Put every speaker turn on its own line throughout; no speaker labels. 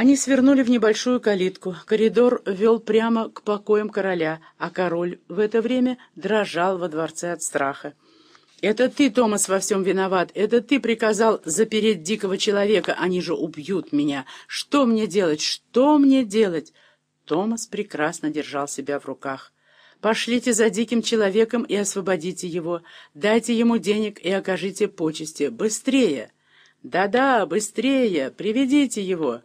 Они свернули в небольшую калитку. Коридор вел прямо к покоям короля, а король в это время дрожал во дворце от страха. «Это ты, Томас, во всем виноват. Это ты приказал запереть дикого человека. Они же убьют меня. Что мне делать? Что мне делать?» Томас прекрасно держал себя в руках. «Пошлите за диким человеком и освободите его. Дайте ему денег и окажите почести. Быстрее!» «Да-да, быстрее! Приведите его!»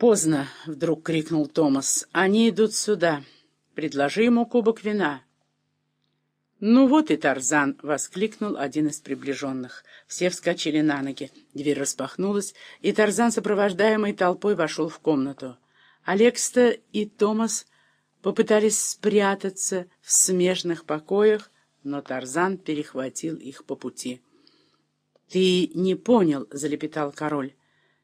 «Поздно!» — вдруг крикнул Томас. «Они идут сюда. Предложи ему кубок вина». «Ну вот и Тарзан!» — воскликнул один из приближенных. Все вскочили на ноги. Дверь распахнулась, и Тарзан, сопровождаемый толпой, вошел в комнату. Алекста и Томас попытались спрятаться в смежных покоях, но Тарзан перехватил их по пути. «Ты не понял», — залепетал король.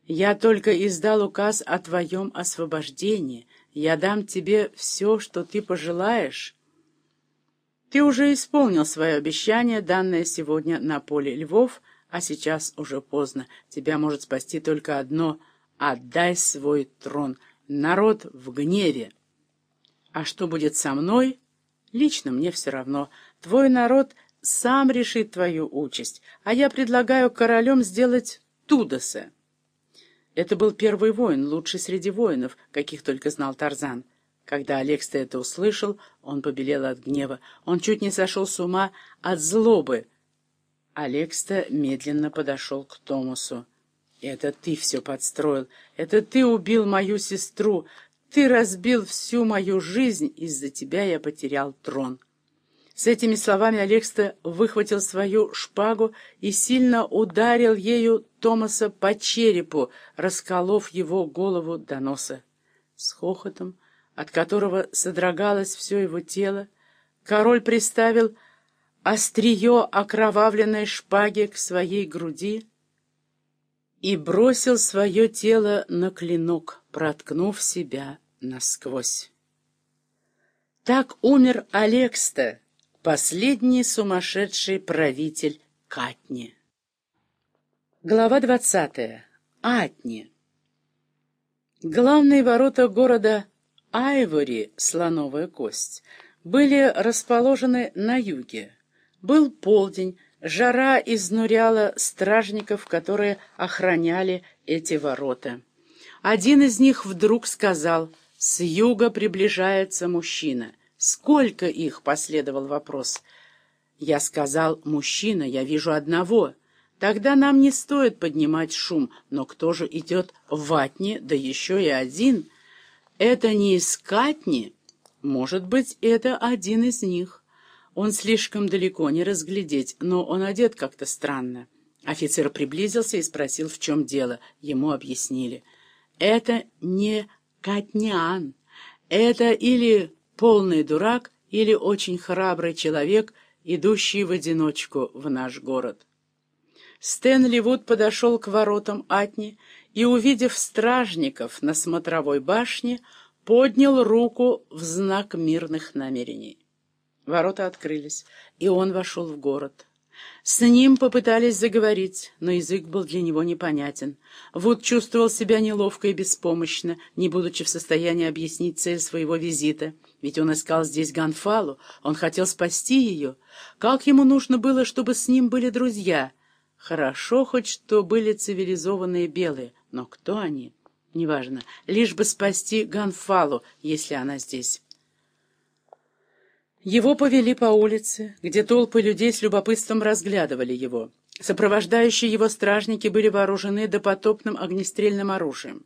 Я только издал указ о твоем освобождении. Я дам тебе все, что ты пожелаешь. Ты уже исполнил свое обещание, данное сегодня на поле львов, а сейчас уже поздно. Тебя может спасти только одно — отдай свой трон. Народ в гневе. А что будет со мной? Лично мне все равно. Твой народ сам решит твою участь, а я предлагаю королем сделать Тудоса. Это был первый воин, лучший среди воинов, каких только знал Тарзан. Когда Алекста это услышал, он побелел от гнева. Он чуть не сошел с ума от злобы. Алекста медленно подошел к Томасу. «Это ты все подстроил. Это ты убил мою сестру. Ты разбил всю мою жизнь. Из-за тебя я потерял трон». С этими словами Алекста выхватил свою шпагу и сильно ударил ею Томаса по черепу, расколов его голову до носа. С хохотом, от которого содрогалось все его тело, король приставил острие окровавленной шпаги к своей груди и бросил свое тело на клинок, проткнув себя насквозь. Так умер Алекста, Последний сумасшедший правитель Катни. Глава двадцатая. Атни. Главные ворота города Айвори, слоновая кость, были расположены на юге. Был полдень, жара изнуряла стражников, которые охраняли эти ворота. Один из них вдруг сказал «С юга приближается мужчина». «Сколько их?» — последовал вопрос. Я сказал, «Мужчина, я вижу одного». Тогда нам не стоит поднимать шум, но кто же идет в ватне, да еще и один? Это не искатни? Может быть, это один из них. Он слишком далеко, не разглядеть, но он одет как-то странно. Офицер приблизился и спросил, в чем дело. Ему объяснили. Это не Катнян. Это или полный дурак или очень храбрый человек, идущий в одиночку в наш город. Стэнли Вуд подошел к воротам Атни и, увидев стражников на смотровой башне, поднял руку в знак мирных намерений. Ворота открылись, и он вошел в город. С ним попытались заговорить, но язык был для него непонятен. Вуд чувствовал себя неловко и беспомощно, не будучи в состоянии объяснить цель своего визита. Ведь он искал здесь Ганфалу, он хотел спасти ее. Как ему нужно было, чтобы с ним были друзья? Хорошо хоть, что были цивилизованные белые, но кто они? Неважно, лишь бы спасти Ганфалу, если она здесь. Его повели по улице, где толпы людей с любопытством разглядывали его. Сопровождающие его стражники были вооружены допотопным огнестрельным оружием.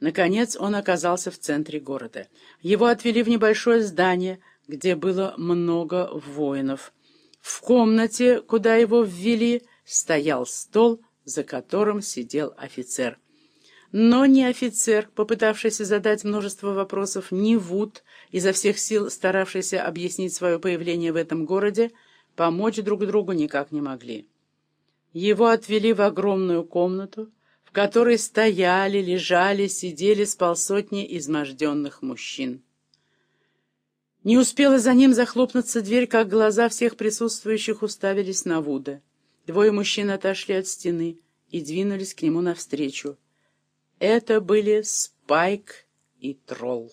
Наконец он оказался в центре города. Его отвели в небольшое здание, где было много воинов. В комнате, куда его ввели, стоял стол, за которым сидел офицер. Но ни офицер, попытавшийся задать множество вопросов, ни Вуд, изо всех сил старавшийся объяснить свое появление в этом городе, помочь друг другу никак не могли. Его отвели в огромную комнату, в которой стояли, лежали, сидели с полсотни изможденных мужчин. Не успела за ним захлопнуться дверь, как глаза всех присутствующих уставились на Вуда. Двое мужчин отошли от стены и двинулись к нему навстречу. Это были Спайк и Тролл.